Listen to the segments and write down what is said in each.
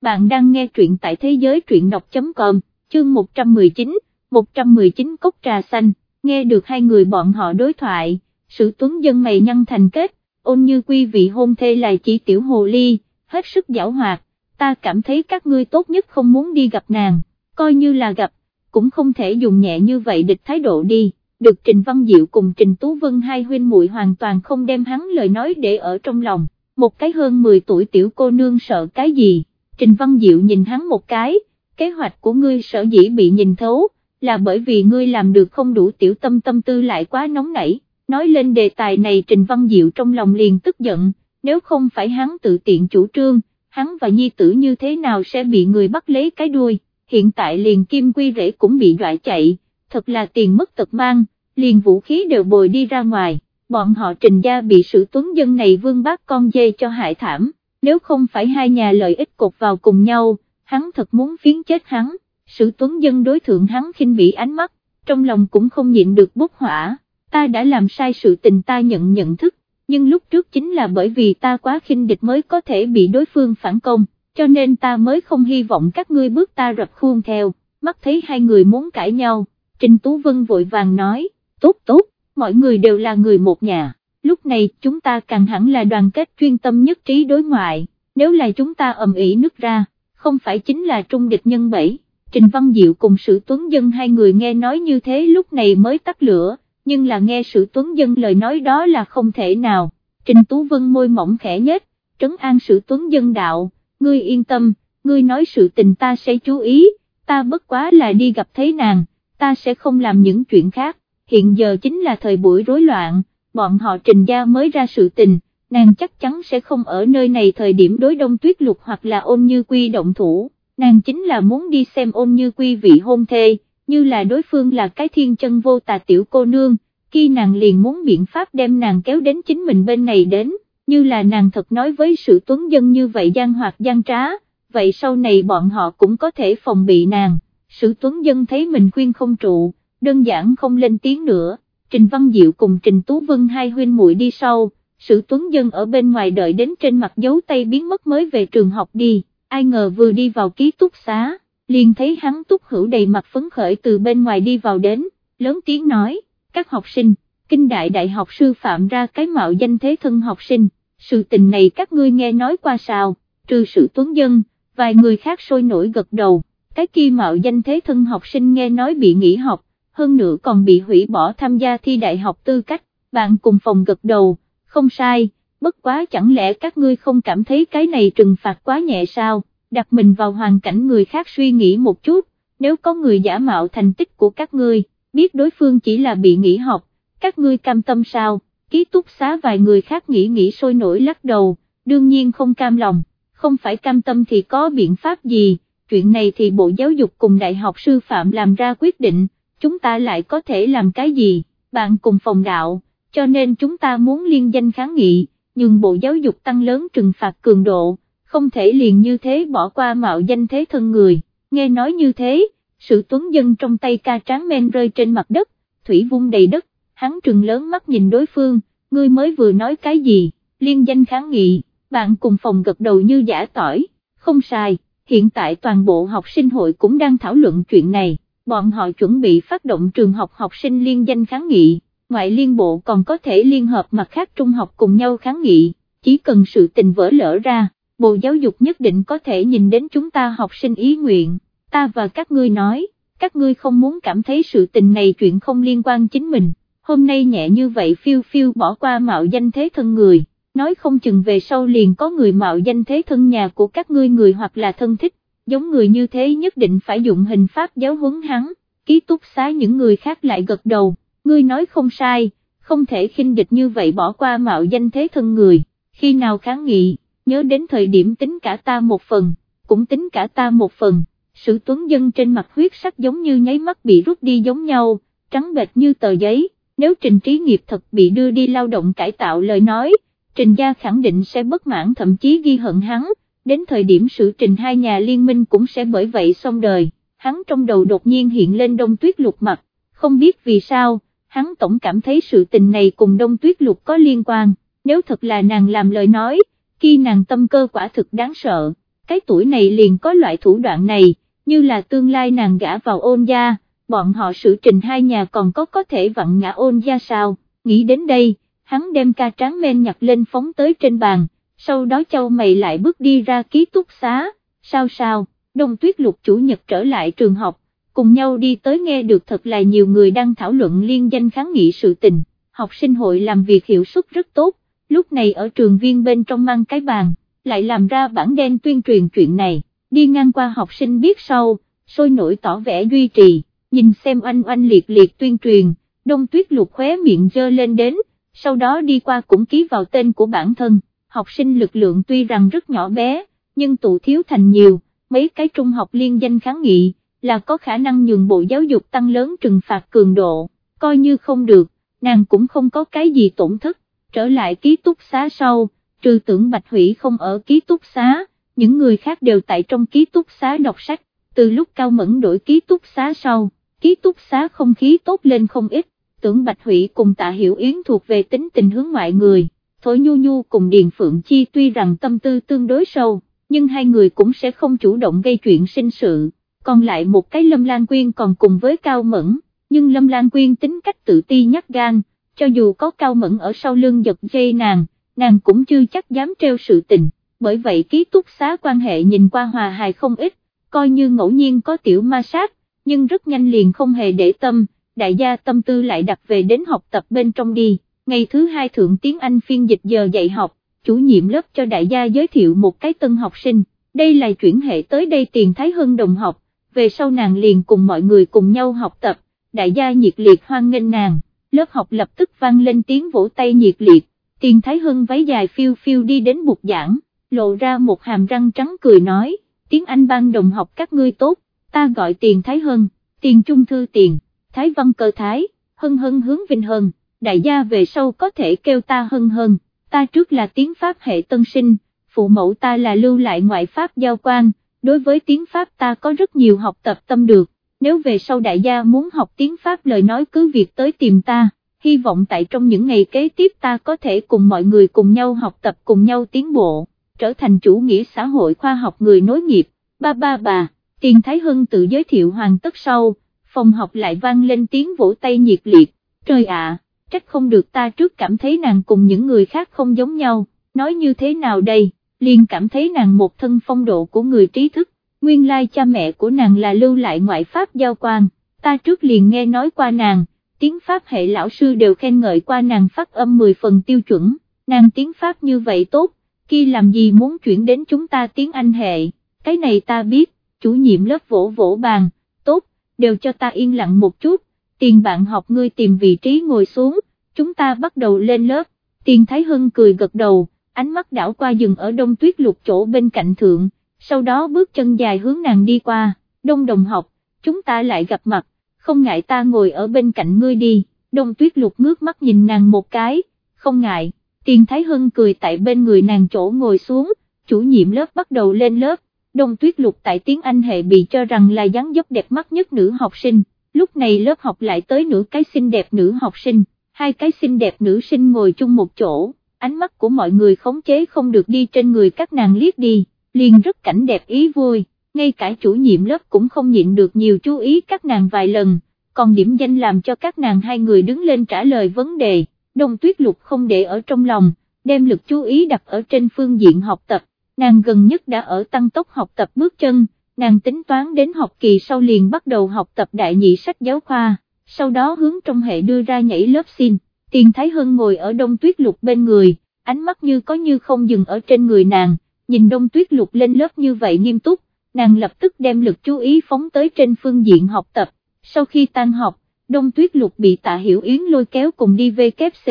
bạn đang nghe truyện tại thế giới truyện đọc.com, chương 119, 119 cốc trà xanh, nghe được hai người bọn họ đối thoại, sự tuấn dân mày nhăn thành kết, ôn như quy vị hôn thê là chỉ tiểu hồ ly, hết sức giảo hoạt, ta cảm thấy các ngươi tốt nhất không muốn đi gặp nàng, coi như là gặp, cũng không thể dùng nhẹ như vậy địch thái độ đi. Được Trình Văn Diệu cùng Trình Tú Vân hai huynh muội hoàn toàn không đem hắn lời nói để ở trong lòng, một cái hơn 10 tuổi tiểu cô nương sợ cái gì, Trình Văn Diệu nhìn hắn một cái, kế hoạch của ngươi sở dĩ bị nhìn thấu, là bởi vì ngươi làm được không đủ tiểu tâm tâm tư lại quá nóng nảy, nói lên đề tài này Trình Văn Diệu trong lòng liền tức giận, nếu không phải hắn tự tiện chủ trương, hắn và nhi tử như thế nào sẽ bị người bắt lấy cái đuôi, hiện tại liền kim quy rễ cũng bị dọa chạy, thật là tiền mất tật mang, liền vũ khí đều bồi đi ra ngoài, bọn họ trình gia bị sự tuấn dân này vương bác con dê cho hại thảm, nếu không phải hai nhà lợi ích cột vào cùng nhau, hắn thật muốn phiến chết hắn, sự tuấn dân đối thượng hắn khinh bị ánh mắt, trong lòng cũng không nhịn được bốc hỏa, ta đã làm sai sự tình ta nhận nhận thức, nhưng lúc trước chính là bởi vì ta quá khinh địch mới có thể bị đối phương phản công, cho nên ta mới không hy vọng các ngươi bước ta rập khuôn theo, mắt thấy hai người muốn cãi nhau, Trình Tú Vân vội vàng nói, tốt tốt, mọi người đều là người một nhà, lúc này chúng ta càng hẳn là đoàn kết chuyên tâm nhất trí đối ngoại, nếu là chúng ta ầm ĩ nứt ra, không phải chính là trung địch nhân bảy. Trình Văn Diệu cùng sự tuấn dân hai người nghe nói như thế lúc này mới tắt lửa, nhưng là nghe sự tuấn dân lời nói đó là không thể nào, Trình Tú Vân môi mỏng khẽ nhất, trấn an sự tuấn dân đạo, ngươi yên tâm, ngươi nói sự tình ta sẽ chú ý, ta bất quá là đi gặp thấy nàng, ta sẽ không làm những chuyện khác, hiện giờ chính là thời buổi rối loạn, bọn họ trình gia mới ra sự tình, nàng chắc chắn sẽ không ở nơi này thời điểm đối đông tuyết lục hoặc là ôn như quy động thủ, nàng chính là muốn đi xem ôn như quy vị hôn thê, như là đối phương là cái thiên chân vô tà tiểu cô nương, khi nàng liền muốn biện pháp đem nàng kéo đến chính mình bên này đến, như là nàng thật nói với sự tuấn dân như vậy gian hoạt gian trá, vậy sau này bọn họ cũng có thể phòng bị nàng, sự tuấn dân thấy mình khuyên không trụ, đơn giản không lên tiếng nữa, Trình Văn Diệu cùng Trình Tú Vân hai huynh muội đi sau, sự tuấn dân ở bên ngoài đợi đến trên mặt dấu tay biến mất mới về trường học đi, ai ngờ vừa đi vào ký túc xá, liền thấy hắn túc hữu đầy mặt phấn khởi từ bên ngoài đi vào đến, lớn tiếng nói, các học sinh, kinh đại đại học sư phạm ra cái mạo danh thế thân học sinh, sự tình này các ngươi nghe nói qua sao, trừ sự tuấn dân, vài người khác sôi nổi gật đầu, cái kia mạo danh thế thân học sinh nghe nói bị nghỉ học, hơn nữa còn bị hủy bỏ tham gia thi đại học tư cách, bạn cùng phòng gật đầu, không sai, bất quá chẳng lẽ các ngươi không cảm thấy cái này trừng phạt quá nhẹ sao, đặt mình vào hoàn cảnh người khác suy nghĩ một chút, nếu có người giả mạo thành tích của các ngươi, biết đối phương chỉ là bị nghỉ học, các ngươi cam tâm sao, ký túc xá vài người khác nghĩ nghĩ sôi nổi lắc đầu, đương nhiên không cam lòng, không phải cam tâm thì có biện pháp gì, chuyện này thì Bộ Giáo dục cùng Đại học Sư Phạm làm ra quyết định, chúng ta lại có thể làm cái gì, bạn cùng phòng đạo, cho nên chúng ta muốn liên danh kháng nghị, nhưng Bộ Giáo dục tăng lớn trừng phạt cường độ, không thể liền như thế bỏ qua mạo danh thế thân người, nghe nói như thế, sự tuấn dân trong tay ca tráng men rơi trên mặt đất, thủy vung đầy đất, hắn trừng lớn mắt nhìn đối phương, ngươi mới vừa nói cái gì, liên danh kháng nghị, bạn cùng phòng gật đầu như giả tỏi, không sai, hiện tại toàn bộ học sinh hội cũng đang thảo luận chuyện này, bọn họ chuẩn bị phát động trường học học sinh liên danh kháng nghị, ngoại liên bộ còn có thể liên hợp mặt khác trung học cùng nhau kháng nghị, chỉ cần sự tình vỡ lỡ ra, Bộ Giáo dục nhất định có thể nhìn đến chúng ta học sinh ý nguyện, ta và các ngươi nói, các ngươi không muốn cảm thấy sự tình này chuyện không liên quan chính mình, hôm nay nhẹ như vậy phiêu phiêu bỏ qua mạo danh thế thân người, nói không chừng về sau liền có người mạo danh thế thân nhà của các ngươi người hoặc là thân thích, giống người như thế nhất định phải dụng hình pháp giáo huấn hắn, ký túc xá những người khác lại gật đầu, ngươi nói không sai, không thể khinh địch như vậy bỏ qua mạo danh thế thân người, khi nào kháng nghị, nhớ đến thời điểm tính cả ta một phần, cũng tính cả ta một phần, sự tuấn dân trên mặt huyết sắc giống như nháy mắt bị rút đi giống nhau, trắng bệch như tờ giấy, nếu trình trí nghiệp thật bị đưa đi lao động cải tạo lời nói, trình gia khẳng định sẽ bất mãn thậm chí ghi hận hắn, đến thời điểm sự trình hai nhà liên minh cũng sẽ bởi vậy xong đời, hắn trong đầu đột nhiên hiện lên đông tuyết lục mặt, không biết vì sao, hắn tổng cảm thấy sự tình này cùng đông tuyết lục có liên quan, nếu thật là nàng làm lời nói, khi nàng tâm cơ quả thực đáng sợ, cái tuổi này liền có loại thủ đoạn này, như là tương lai nàng gã vào ôn gia, bọn họ sự trình hai nhà còn có có thể vặn ngã ôn gia sao, nghĩ đến đây, hắn đem ca tráng men nhặt lên phóng tới trên bàn, sau đó châu mày lại bước đi ra ký túc xá, sao sao, đông tuyết lục chủ nhật trở lại trường học, cùng nhau đi tới nghe được thật là nhiều người đang thảo luận liên danh kháng nghị sự tình, học sinh hội làm việc hiệu suất rất tốt, lúc này ở trường viên bên trong mang cái bàn, lại làm ra bản đen tuyên truyền chuyện này, đi ngang qua học sinh biết sau, sôi nổi tỏ vẻ duy trì, nhìn xem oanh oanh liệt liệt tuyên truyền, đông tuyết lục khóe miệng dơ lên đến, sau đó đi qua cũng ký vào tên của bản thân, học sinh lực lượng tuy rằng rất nhỏ bé, nhưng tụ thiếu thành nhiều, mấy cái trung học liên danh kháng nghị, là có khả năng nhường bộ giáo dục tăng lớn trừng phạt cường độ, coi như không được, nàng cũng không có cái gì tổn thất, trở lại ký túc xá sau, trừ tưởng Bạch Hủy không ở ký túc xá, những người khác đều tại trong ký túc xá đọc sách, từ lúc Cao Mẫn đổi ký túc xá sau, ký túc xá không khí tốt lên không ít, tưởng Bạch Hủy cùng tạ Hiểu Yến thuộc về tính tình hướng ngoại người, Thối Nhu Nhu cùng Điền Phượng Chi tuy rằng tâm tư tương đối sâu, nhưng hai người cũng sẽ không chủ động gây chuyện sinh sự, còn lại một cái Lâm Lan Quyên còn cùng với Cao Mẫn, nhưng Lâm Lan Quyên tính cách tự ti nhắc gan, cho dù có Cao Mẫn ở sau lưng giật dây nàng, nàng cũng chưa chắc dám treo sự tình, bởi vậy ký túc xá quan hệ nhìn qua hòa hài không ít, coi như ngẫu nhiên có tiểu ma sát, nhưng rất nhanh liền không hề để tâm, đại gia tâm tư lại đặt về đến học tập bên trong đi, ngày thứ hai thượng tiếng Anh phiên dịch giờ dạy học, chủ nhiệm lớp cho đại gia giới thiệu một cái tân học sinh, đây là chuyển hệ tới đây tiền Thái Hân đồng học, về sau nàng liền cùng mọi người cùng nhau học tập, đại gia nhiệt liệt hoan nghênh nàng, lớp học lập tức vang lên tiếng vỗ tay nhiệt liệt, tiền Thái Hân váy dài phiêu phiêu đi đến bục giảng, lộ ra một hàm răng trắng cười nói, tiếng Anh ban đồng học các ngươi tốt, ta gọi tiền Thái Hân, tiền trung thư tiền, Thái văn cơ Thái, Hân Hân hướng Vinh Hân, đại gia về sau có thể kêu ta Hân Hân, ta trước là tiếng Pháp hệ tân sinh, phụ mẫu ta là lưu lại ngoại Pháp giao quan, đối với tiếng Pháp ta có rất nhiều học tập tâm được, nếu về sau đại gia muốn học tiếng Pháp lời nói cứ việc tới tìm ta, hy vọng tại trong những ngày kế tiếp ta có thể cùng mọi người cùng nhau học tập cùng nhau tiến bộ, trở thành chủ nghĩa xã hội khoa học người nối nghiệp, ba ba bà, tiền Thái Hưng tự giới thiệu hoàn tất sau, phòng học lại vang lên tiếng vỗ tay nhiệt liệt, trời ạ, trách không được ta trước cảm thấy nàng cùng những người khác không giống nhau, nói như thế nào đây, liền cảm thấy nàng một thân phong độ của người trí thức, nguyên lai cha mẹ của nàng là lưu lại ngoại pháp giao quan, ta trước liền nghe nói qua nàng, tiếng Pháp hệ lão sư đều khen ngợi qua nàng phát âm 10 phần tiêu chuẩn, nàng tiếng Pháp như vậy tốt, khi làm gì muốn chuyển đến chúng ta tiếng Anh hệ, cái này ta biết, chủ nhiệm lớp vỗ vỗ bàn, tốt, đều cho ta yên lặng một chút, tiền bạn học ngươi tìm vị trí ngồi xuống, chúng ta bắt đầu lên lớp, tiền Thái Hưng cười gật đầu, ánh mắt đảo qua dừng ở đông tuyết lục chỗ bên cạnh thượng, sau đó bước chân dài hướng nàng đi qua, đông đồng học, chúng ta lại gặp mặt, không ngại ta ngồi ở bên cạnh ngươi đi, đông tuyết lục ngước mắt nhìn nàng một cái, không ngại, tiền Thái Hưng cười tại bên người nàng chỗ ngồi xuống, chủ nhiệm lớp bắt đầu lên lớp, đông tuyết lục tại tiếng Anh hệ bị cho rằng là dáng dấp đẹp mắt nhất nữ học sinh, lúc này lớp học lại tới nửa cái xinh đẹp nữ học sinh, hai cái xinh đẹp nữ sinh ngồi chung một chỗ, ánh mắt của mọi người khống chế không được đi trên người các nàng liếc đi, liền rất cảnh đẹp ý vui, ngay cả chủ nhiệm lớp cũng không nhịn được nhiều chú ý các nàng vài lần, còn điểm danh làm cho các nàng hai người đứng lên trả lời vấn đề, đông tuyết lục không để ở trong lòng, đem lực chú ý đặt ở trên phương diện học tập, nàng gần nhất đã ở tăng tốc học tập bước chân, nàng tính toán đến học kỳ sau liền bắt đầu học tập đại nhị sách giáo khoa, sau đó hướng trong hệ đưa ra nhảy lớp xin, tiền Thái Hân ngồi ở đông tuyết lục bên người, ánh mắt như có như không dừng ở trên người nàng, nhìn đông tuyết lục lên lớp như vậy nghiêm túc, nàng lập tức đem lực chú ý phóng tới trên phương diện học tập, sau khi tan học, đông tuyết lục bị tạ hiểu yến lôi kéo cùng đi về kép C,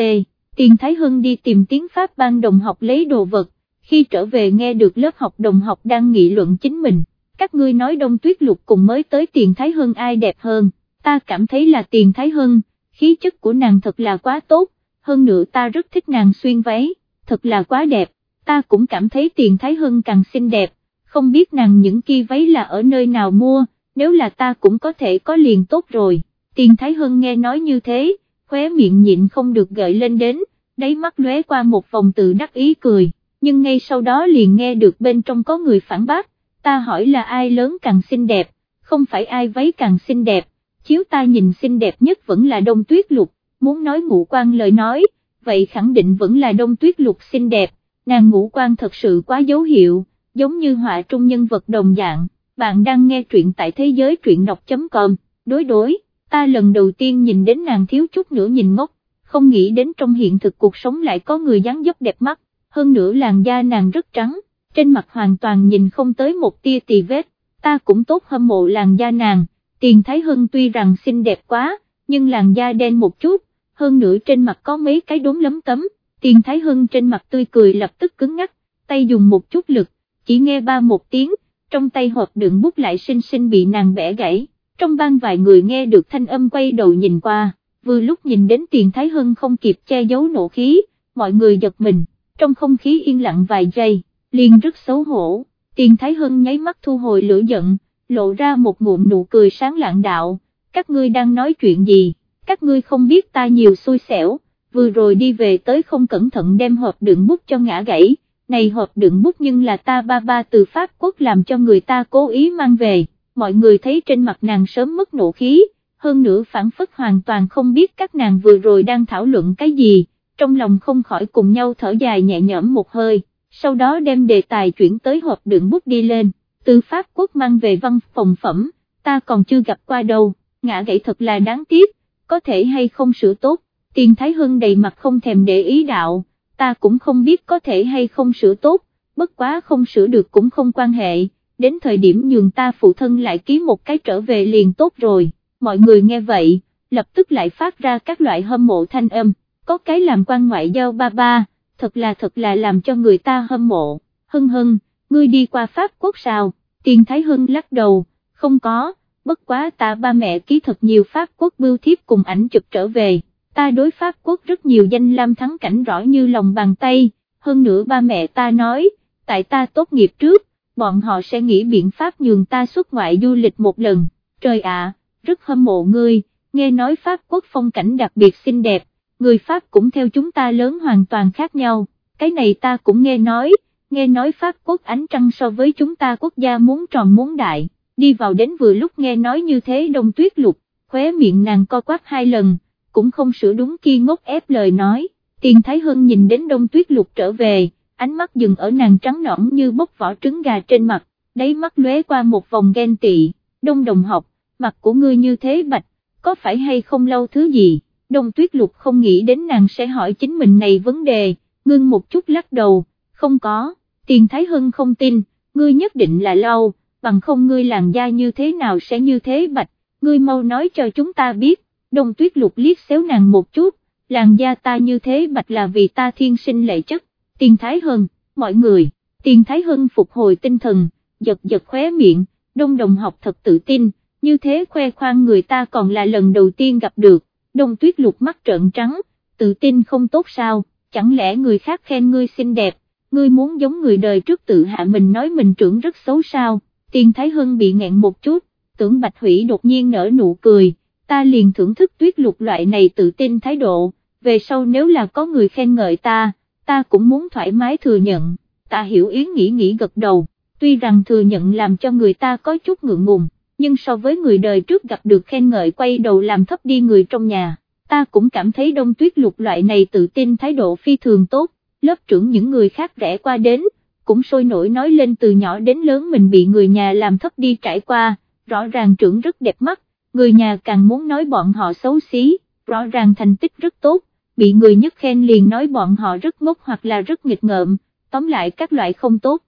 tiền Thái Hân đi tìm tiếng Pháp ban đồng học lấy đồ vật, khi trở về nghe được lớp học đồng học đang nghị luận chính mình, các ngươi nói đông tuyết lục cùng mới tới tiền Thái hơn ai đẹp hơn, ta cảm thấy là tiền Thái hơn, khí chất của nàng thật là quá tốt, hơn nữa ta rất thích nàng xuyên váy, thật là quá đẹp, ta cũng cảm thấy tiền Thái hơn càng xinh đẹp, không biết nàng những kia váy là ở nơi nào mua, nếu là ta cũng có thể có liền tốt rồi, tiền Thái hơn nghe nói như thế, khóe miệng nhịn không được gợi lên đến, đáy mắt lóe qua một vòng tự đắc ý cười, nhưng ngay sau đó liền nghe được bên trong có người phản bác, ta hỏi là ai lớn càng xinh đẹp, không phải ai váy càng xinh đẹp, chiếu ta nhìn xinh đẹp nhất vẫn là đông tuyết lục, muốn nói ngũ quan lời nói, vậy khẳng định vẫn là đông tuyết lục xinh đẹp, nàng ngũ quan thật sự quá dấu hiệu, giống như họa trung nhân vật đồng dạng, bạn đang nghe truyện tại thế giới truyện đọc.com, đối đối, ta lần đầu tiên nhìn đến nàng thiếu chút nữa nhìn ngốc, không nghĩ đến trong hiện thực cuộc sống lại có người dáng dấp đẹp mắt, hơn nữa làn da nàng rất trắng, trên mặt hoàn toàn nhìn không tới một tia tì vết, ta cũng tốt hâm mộ làn da nàng, tiền Thái Hưng tuy rằng xinh đẹp quá, nhưng làn da đen một chút, hơn nữa trên mặt có mấy cái đốm lấm tấm, tiền Thái Hưng trên mặt tươi cười lập tức cứng ngắc, tay dùng một chút lực, chỉ nghe ba một tiếng, trong tay hộp đựng bút lại xinh xinh bị nàng bẻ gãy, trong ban vài người nghe được thanh âm quay đầu nhìn qua, vừa lúc nhìn đến tiền Thái Hưng không kịp che giấu nộ khí, mọi người giật mình, trong không khí yên lặng vài giây, liền rất xấu hổ, tiền Thái Hưng nháy mắt thu hồi lửa giận, lộ ra một ngụm nụ cười sáng lạng đạo, các ngươi đang nói chuyện gì, các ngươi không biết ta nhiều xui xẻo, vừa rồi đi về tới không cẩn thận đem hộp đựng bút cho ngã gãy, này hộp đựng bút nhưng là ta ba ba từ Pháp quốc làm cho người ta cố ý mang về, mọi người thấy trên mặt nàng sớm mất nộ khí, hơn nữa phản phất hoàn toàn không biết các nàng vừa rồi đang thảo luận cái gì, trong lòng không khỏi cùng nhau thở dài nhẹ nhõm một hơi, sau đó đem đề tài chuyển tới hộp đựng bút đi lên, từ Pháp quốc mang về văn phòng phẩm, ta còn chưa gặp qua đâu, ngã gãy thật là đáng tiếc, có thể hay không sửa tốt, tiền Thái Hưng đầy mặt không thèm để ý đạo, ta cũng không biết có thể hay không sửa tốt, bất quá không sửa được cũng không quan hệ, đến thời điểm nhường ta phụ thân lại ký một cái trở về liền tốt rồi, mọi người nghe vậy, lập tức lại phát ra các loại hâm mộ thanh âm, có cái làm quan ngoại giao ba ba, thật là thật là làm cho người ta hâm mộ, Hân hân, ngươi đi qua Pháp quốc sao, tiền Thái Hưng lắc đầu, không có, bất quá ta ba mẹ ký thật nhiều Pháp quốc bưu thiếp cùng ảnh chụp trở về. Ta đối Pháp quốc rất nhiều danh lam thắng cảnh rõ như lòng bàn tay, hơn nữa ba mẹ ta nói, tại ta tốt nghiệp trước, bọn họ sẽ nghĩ biện pháp nhường ta xuất ngoại du lịch một lần, trời ạ, rất hâm mộ ngươi, nghe nói Pháp quốc phong cảnh đặc biệt xinh đẹp, người Pháp cũng theo chúng ta lớn hoàn toàn khác nhau, cái này ta cũng nghe nói, nghe nói Pháp quốc ánh trăng so với chúng ta quốc gia muốn tròn muốn đại, đi vào đến vừa lúc nghe nói như thế đông tuyết lục, khóe miệng nàng co quát hai lần, cũng không sửa đúng kia ngốc ép lời nói, tiền Thái Hân nhìn đến đông tuyết lục trở về, ánh mắt dừng ở nàng trắng nõn như bốc vỏ trứng gà trên mặt, đáy mắt lóe qua một vòng ghen tị, đông đồng học, mặt của ngươi như thế bạch, có phải hay không lâu thứ gì, đông tuyết lục không nghĩ đến nàng sẽ hỏi chính mình này vấn đề, ngưng một chút lắc đầu, không có, tiền Thái Hân không tin, ngươi nhất định là lâu, bằng không ngươi làn da như thế nào sẽ như thế bạch, ngươi mau nói cho chúng ta biết, đông tuyết lục liếc xéo nàng một chút, làn da ta như thế bạch là vì ta thiên sinh lệ chất, tiền thái hưng, mọi người, tiền thái hân phục hồi tinh thần, giật giật khóe miệng, đông đồng học thật tự tin, như thế khoe khoang người ta còn là lần đầu tiên gặp được, đông tuyết lục mắt trợn trắng, tự tin không tốt sao, chẳng lẽ người khác khen ngươi xinh đẹp, ngươi muốn giống người đời trước tự hạ mình nói mình trưởng rất xấu sao, tiền thái hân bị nghẹn một chút, tưởng bạch hủy đột nhiên nở nụ cười ta liền thưởng thức tuyết lục loại này tự tin thái độ, về sau nếu là có người khen ngợi ta, ta cũng muốn thoải mái thừa nhận, ta hiểu yến nghĩ nghĩ gật đầu, tuy rằng thừa nhận làm cho người ta có chút ngượng ngùng, nhưng so với người đời trước gặp được khen ngợi quay đầu làm thấp đi người trong nhà, ta cũng cảm thấy đông tuyết lục loại này tự tin thái độ phi thường tốt, lớp trưởng những người khác rẽ qua đến, cũng sôi nổi nói lên từ nhỏ đến lớn mình bị người nhà làm thấp đi trải qua, rõ ràng trưởng rất đẹp mắt, người nhà càng muốn nói bọn họ xấu xí, rõ ràng thành tích rất tốt, bị người nhất khen liền nói bọn họ rất ngốc hoặc là rất nghịch ngợm, tóm lại các loại không tốt.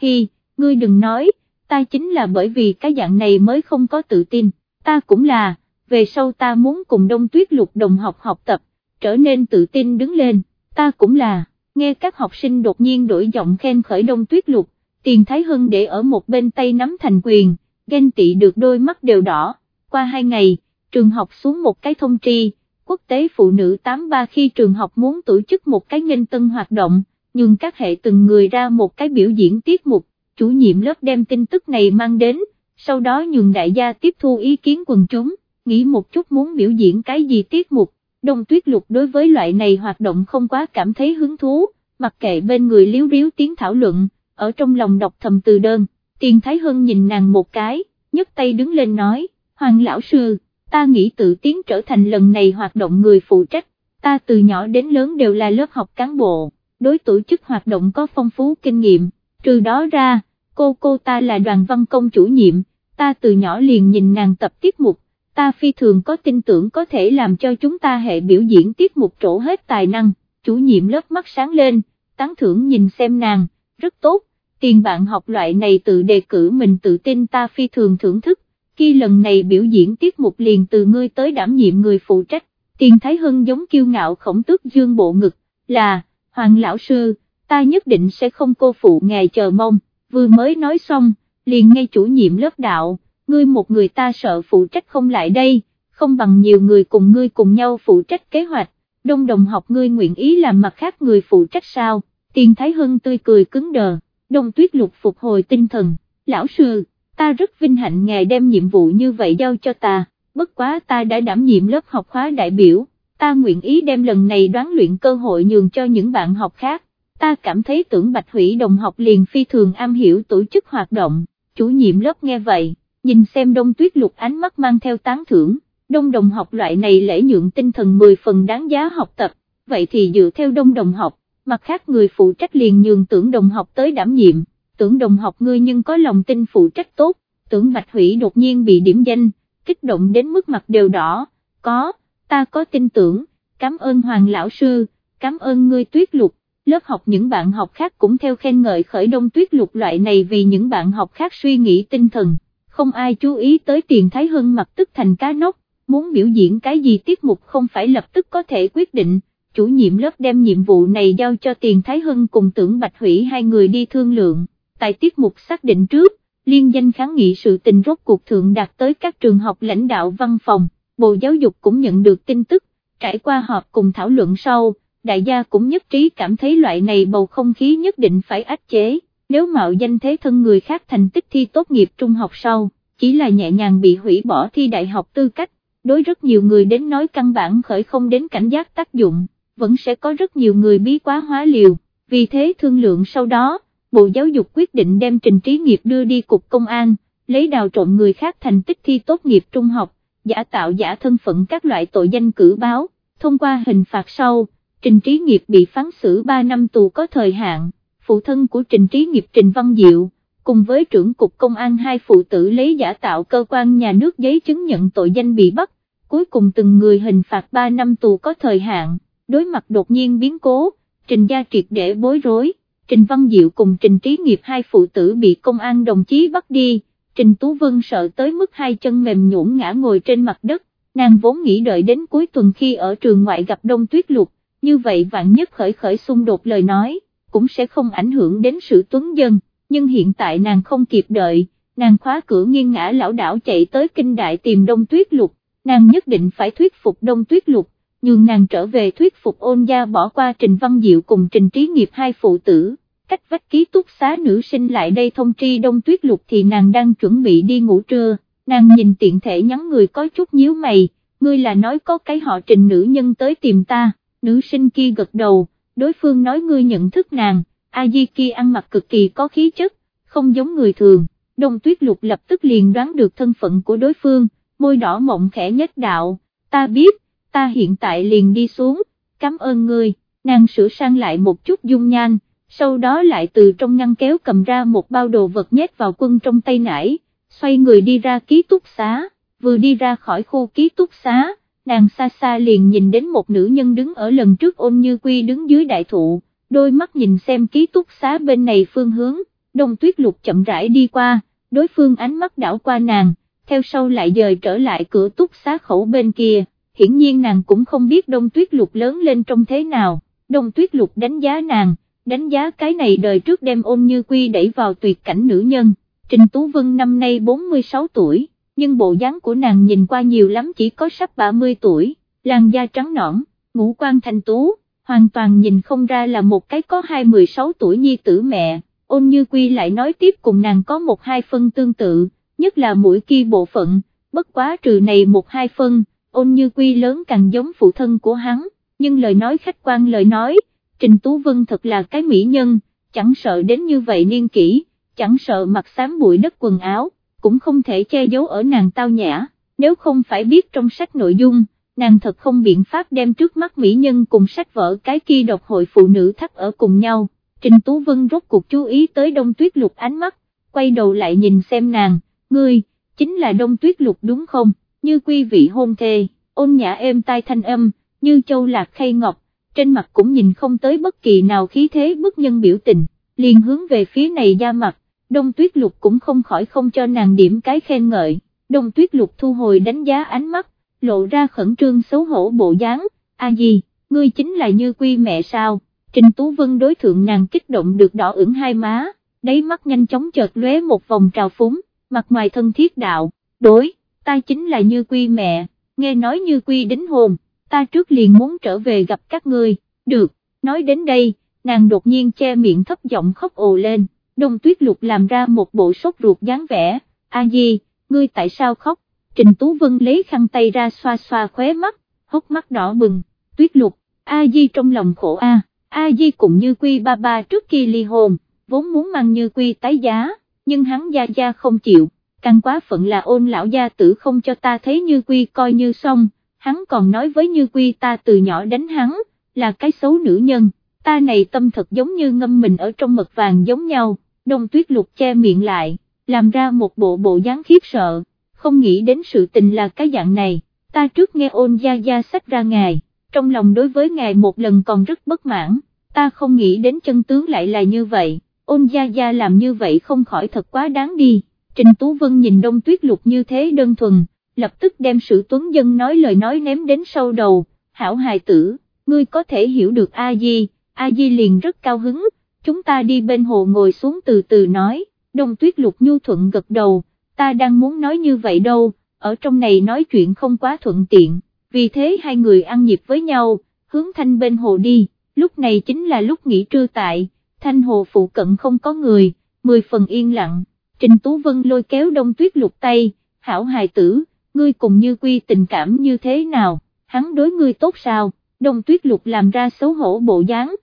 Hi, ngươi đừng nói, ta chính là bởi vì cái dạng này mới không có tự tin, ta cũng là, về sau ta muốn cùng đông tuyết lục đồng học học tập, trở nên tự tin đứng lên, ta cũng là, nghe các học sinh đột nhiên đổi giọng khen khởi đông tuyết lục, tiền thái hưng để ở một bên tay nắm thành quyền, ghen tị được đôi mắt đều đỏ. Qua hai ngày, trường học xuống một cái thông tri, quốc tế phụ nữ 83 khi trường học muốn tổ chức một cái nghênh tân hoạt động, nhưng các hệ từng người ra một cái biểu diễn tiết mục, chủ nhiệm lớp đem tin tức này mang đến, sau đó nhường đại gia tiếp thu ý kiến quần chúng, nghĩ một chút muốn biểu diễn cái gì tiết mục, đông tuyết lục đối với loại này hoạt động không quá cảm thấy hứng thú, mặc kệ bên người liếu riếu tiếng thảo luận, ở trong lòng đọc thầm từ đơn, tiền Thái Hân nhìn nàng một cái, nhấc tay đứng lên nói, Hoàng lão sư, ta nghĩ tự tiến trở thành lần này hoạt động người phụ trách, ta từ nhỏ đến lớn đều là lớp học cán bộ, đối tổ chức hoạt động có phong phú kinh nghiệm, trừ đó ra, cô cô ta là đoàn văn công chủ nhiệm, ta từ nhỏ liền nhìn nàng tập tiết mục, ta phi thường có tin tưởng có thể làm cho chúng ta hệ biểu diễn tiết mục trổ hết tài năng, chủ nhiệm lớp mắt sáng lên, tán thưởng nhìn xem nàng, rất tốt, tiền bạn học loại này tự đề cử mình tự tin ta phi thường thưởng thức, khi lần này biểu diễn tiết mục liền từ ngươi tới đảm nhiệm người phụ trách, tiền Thái hưng giống kiêu ngạo khổng tước dương bộ ngực, là, Hoàng Lão Sư, ta nhất định sẽ không cô phụ ngài chờ mong, vừa mới nói xong, liền ngay chủ nhiệm lớp đạo, ngươi một người ta sợ phụ trách không lại đây, không bằng nhiều người cùng ngươi cùng nhau phụ trách kế hoạch, đông đồng học ngươi nguyện ý làm mặt khác người phụ trách sao, tiền Thái hưng tươi cười cứng đờ, đông tuyết lục phục hồi tinh thần, lão sư, ta rất vinh hạnh ngài đem nhiệm vụ như vậy giao cho ta, bất quá ta đã đảm nhiệm lớp học khóa đại biểu, ta nguyện ý đem lần này đoán luyện cơ hội nhường cho những bạn học khác, ta cảm thấy tưởng Bạch Hủy đồng học liền phi thường am hiểu tổ chức hoạt động, chủ nhiệm lớp nghe vậy, nhìn xem đông tuyết lục ánh mắt mang theo tán thưởng, đông đồng học loại này lễ nhượng tinh thần 10 phần đáng giá học tập, vậy thì dựa theo đông đồng học, mặt khác người phụ trách liền nhường tưởng đồng học tới đảm nhiệm, tưởng đồng học ngươi nhưng có lòng tin phụ trách tốt, tưởng Bạch Hủy đột nhiên bị điểm danh, kích động đến mức mặt đều đỏ, có, ta có tin tưởng, cảm ơn Hoàng Lão Sư, cảm ơn ngươi tuyết lục, lớp học những bạn học khác cũng theo khen ngợi khởi đông tuyết lục loại này vì những bạn học khác suy nghĩ tinh thần, không ai chú ý tới tiền Thái Hân mặt tức thành cá nóc, muốn biểu diễn cái gì tiết mục không phải lập tức có thể quyết định, chủ nhiệm lớp đem nhiệm vụ này giao cho tiền Thái Hân cùng tưởng Bạch Hủy hai người đi thương lượng, tại tiết mục xác định trước, liên danh kháng nghị sự tình rốt cuộc thượng đạt tới các trường học lãnh đạo văn phòng, Bộ Giáo dục cũng nhận được tin tức, trải qua họp cùng thảo luận sau, đại gia cũng nhất trí cảm thấy loại này bầu không khí nhất định phải ách chế, nếu mạo danh thế thân người khác thành tích thi tốt nghiệp trung học sau, chỉ là nhẹ nhàng bị hủy bỏ thi đại học tư cách, đối rất nhiều người đến nói căn bản khởi không đến cảnh giác tác dụng, vẫn sẽ có rất nhiều người bí quá hóa liều, vì thế thương lượng sau đó, Bộ Giáo dục quyết định đem Trình Trí Nghiệp đưa đi Cục Công an, lấy đào trộm người khác thành tích thi tốt nghiệp trung học, giả tạo giả thân phận các loại tội danh cử báo, thông qua hình phạt sau, Trình Trí Nghiệp bị phán xử 3 năm tù có thời hạn, phụ thân của Trình Trí Nghiệp Trình Văn Diệu, cùng với trưởng cục công an hai phụ tử lấy giả tạo cơ quan nhà nước giấy chứng nhận tội danh bị bắt, cuối cùng từng người hình phạt 3 năm tù có thời hạn, đối mặt đột nhiên biến cố, Trình Gia triệt để bối rối, Trình Văn Diệu cùng Trình Trí Nghiệp hai phụ tử bị công an đồng chí bắt đi, Trình Tú Vân sợ tới mức hai chân mềm nhũn ngã ngồi trên mặt đất, nàng vốn nghĩ đợi đến cuối tuần khi ở trường ngoại gặp Đông Tuyết Lục, như vậy vạn nhất khởi khởi xung đột lời nói, cũng sẽ không ảnh hưởng đến sự tuấn dân, nhưng hiện tại nàng không kịp đợi, nàng khóa cửa nghiêng ngã lão đảo chạy tới kinh đại tìm Đông Tuyết Lục, nàng nhất định phải thuyết phục Đông Tuyết Lục, nhưng nàng trở về thuyết phục ôn gia bỏ qua Trình Văn Diệu cùng Trình Trí Nghiệp hai phụ tử, cách vách ký túc xá nữ sinh lại đây thông tri Đông Tuyết Lục thì nàng đang chuẩn bị đi ngủ trưa, nàng nhìn tiện thể nhắn người có chút nhíu mày, ngươi là nói có cái họ Trình nữ nhân tới tìm ta nữ sinh kia gật đầu, đối phương nói ngươi nhận thức nàng, a di kia ăn mặc cực kỳ có khí chất, không giống người thường, đông tuyết lục lập tức liền đoán được thân phận của đối phương, môi đỏ mộng khẽ nhất đạo, ta biết, ta hiện tại liền đi xuống, cảm ơn ngươi, nàng sửa sang lại một chút dung nhan, sau đó lại từ trong ngăn kéo cầm ra một bao đồ vật nhét vào quân trong tay nải, xoay người đi ra ký túc xá, vừa đi ra khỏi khu ký túc xá nàng xa xa liền nhìn đến một nữ nhân đứng ở lần trước ôn như quy đứng dưới đại thụ, đôi mắt nhìn xem ký túc xá bên này phương hướng, đông tuyết lục chậm rãi đi qua, đối phương ánh mắt đảo qua nàng, theo sau lại dời trở lại cửa túc xá khẩu bên kia, hiển nhiên nàng cũng không biết đông tuyết lục lớn lên trong thế nào, đông tuyết lục đánh giá nàng, đánh giá cái này đời trước đem ôn như quy đẩy vào tuyệt cảnh nữ nhân, Trình Tú Vân năm nay 46 tuổi nhưng bộ dáng của nàng nhìn qua nhiều lắm chỉ có sắp 30 tuổi, làn da trắng nõn, ngũ quan thanh tú, hoàn toàn nhìn không ra là một cái có hai 16 tuổi nhi tử mẹ, ôn như quy lại nói tiếp cùng nàng có một hai phân tương tự, nhất là mũi kia bộ phận, bất quá trừ này một hai phân, ôn như quy lớn càng giống phụ thân của hắn, nhưng lời nói khách quan lời nói, Trình Tú Vân thật là cái mỹ nhân, chẳng sợ đến như vậy niên kỷ, chẳng sợ mặc xám bụi đất quần áo, cũng không thể che giấu ở nàng tao nhã, nếu không phải biết trong sách nội dung, nàng thật không biện pháp đem trước mắt mỹ nhân cùng sách vở cái kia độc hội phụ nữ thắt ở cùng nhau. Trình Tú Vân rốt cuộc chú ý tới đông tuyết lục ánh mắt, quay đầu lại nhìn xem nàng, ngươi, chính là đông tuyết lục đúng không, như quy vị hôn thê, ôn nhã êm tai thanh âm, như châu lạc khay ngọc, trên mặt cũng nhìn không tới bất kỳ nào khí thế bức nhân biểu tình, liền hướng về phía này da mặt, đông tuyết lục cũng không khỏi không cho nàng điểm cái khen ngợi, đông tuyết lục thu hồi đánh giá ánh mắt, lộ ra khẩn trương xấu hổ bộ dáng, a gì, ngươi chính là như quy mẹ sao, Trình Tú Vân đối thượng nàng kích động được đỏ ửng hai má, đáy mắt nhanh chóng chợt lóe một vòng trào phúng, mặt ngoài thân thiết đạo, đối, ta chính là như quy mẹ, nghe nói như quy đính hồn, ta trước liền muốn trở về gặp các ngươi, được, nói đến đây, nàng đột nhiên che miệng thấp giọng khóc ồ lên, đông tuyết lục làm ra một bộ sốt ruột dáng vẻ, a di, ngươi tại sao khóc, Trình Tú Vân lấy khăn tay ra xoa xoa khóe mắt, hốc mắt đỏ bừng, tuyết lục, a di trong lòng khổ a. A Di cũng Như Quy ba ba trước khi ly hôn, vốn muốn mang Như Quy tái giá, nhưng hắn gia gia không chịu, càng quá phận là ôn lão gia tử không cho ta thấy Như Quy coi như xong, hắn còn nói với Như Quy ta từ nhỏ đánh hắn, là cái xấu nữ nhân, ta này tâm thật giống như ngâm mình ở trong mật vàng giống nhau, đông tuyết lục che miệng lại, làm ra một bộ bộ dáng khiếp sợ, không nghĩ đến sự tình là cái dạng này, ta trước nghe ôn gia gia sách ra ngài trong lòng đối với ngài một lần còn rất bất mãn, ta không nghĩ đến chân tướng lại là như vậy, ôn gia gia làm như vậy không khỏi thật quá đáng đi, Trình Tú Vân nhìn đông tuyết lục như thế đơn thuần, lập tức đem sự tuấn dân nói lời nói ném đến sâu đầu, hảo hài tử, ngươi có thể hiểu được A Di, A Di liền rất cao hứng, chúng ta đi bên hồ ngồi xuống từ từ nói, đông tuyết lục nhu thuận gật đầu, ta đang muốn nói như vậy đâu, ở trong này nói chuyện không quá thuận tiện. Vì thế hai người ăn nhịp với nhau, hướng thanh bên hồ đi, lúc này chính là lúc nghỉ trưa tại, thanh hồ phụ cận không có người, mười phần yên lặng, Trình Tú Vân lôi kéo đông tuyết lục tay, hảo hài tử, ngươi cùng như quy tình cảm như thế nào, hắn đối ngươi tốt sao, đông tuyết lục làm ra xấu hổ bộ dáng,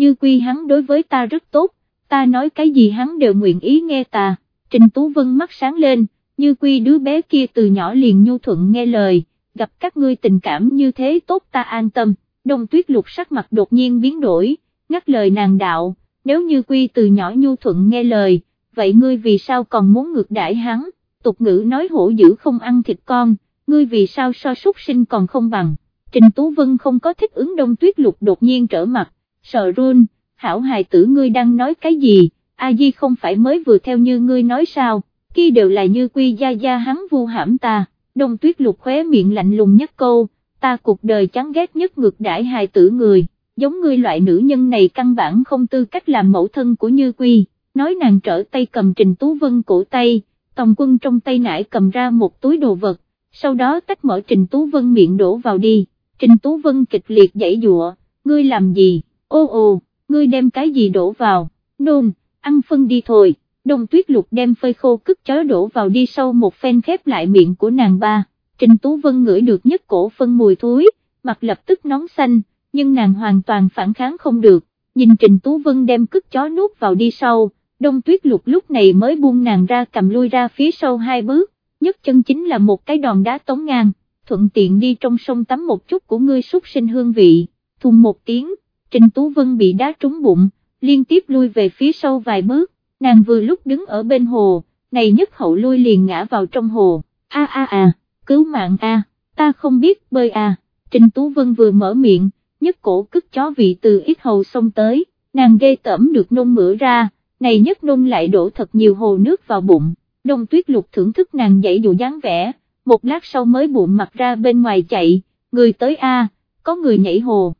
như quy hắn đối với ta rất tốt, ta nói cái gì hắn đều nguyện ý nghe ta, Trình Tú Vân mắt sáng lên, như quy đứa bé kia từ nhỏ liền nhu thuận nghe lời gặp các ngươi tình cảm như thế tốt ta an tâm, đông tuyết lục sắc mặt đột nhiên biến đổi, ngắt lời nàng đạo, nếu như quy từ nhỏ nhu thuận nghe lời, vậy ngươi vì sao còn muốn ngược đãi hắn, tục ngữ nói hổ dữ không ăn thịt con, ngươi vì sao so súc sinh còn không bằng, Trình Tú Vân không có thích ứng đông tuyết lục đột nhiên trở mặt, sợ run, hảo hài tử ngươi đang nói cái gì, A Di không phải mới vừa theo như ngươi nói sao, kia đều là như quy gia gia hắn vu hãm ta. Đông tuyết lục khóe miệng lạnh lùng nhất câu, ta cuộc đời chán ghét nhất ngược đãi hài tử người, giống ngươi loại nữ nhân này căn bản không tư cách làm mẫu thân của Như Quy, nói nàng trở tay cầm Trình Tú Vân cổ tay, tòng quân trong tay nải cầm ra một túi đồ vật, sau đó tách mở Trình Tú Vân miệng đổ vào đi, Trình Tú Vân kịch liệt dãy dụa, ngươi làm gì, ô ô, ngươi đem cái gì đổ vào, nôn, ăn phân đi thôi. Đông tuyết lục đem phơi khô cứt chó đổ vào đi sâu một phen khép lại miệng của nàng ba, Trình Tú Vân ngửi được nhất cổ phân mùi thối, mặt lập tức nóng xanh, nhưng nàng hoàn toàn phản kháng không được, nhìn Trình Tú Vân đem cứt chó nuốt vào đi sâu, đông tuyết lục lúc này mới buông nàng ra cầm lui ra phía sau hai bước, nhất chân chính là một cái đòn đá tống ngang, thuận tiện đi trong sông tắm một chút của ngươi súc sinh hương vị, thùng một tiếng, Trình Tú Vân bị đá trúng bụng, liên tiếp lui về phía sau vài bước nàng vừa lúc đứng ở bên hồ, này nhất hậu lui liền ngã vào trong hồ, a a a, cứu mạng a, ta không biết bơi a, Trình Tú Vân vừa mở miệng, nhất cổ cức chó vị từ ít hầu xông tới, nàng ghê tẩm được nôn mửa ra, này nhất nôn lại đổ thật nhiều hồ nước vào bụng, đông tuyết lục thưởng thức nàng dậy dụ dáng vẻ, một lát sau mới bụng mặt ra bên ngoài chạy, người tới a, có người nhảy hồ,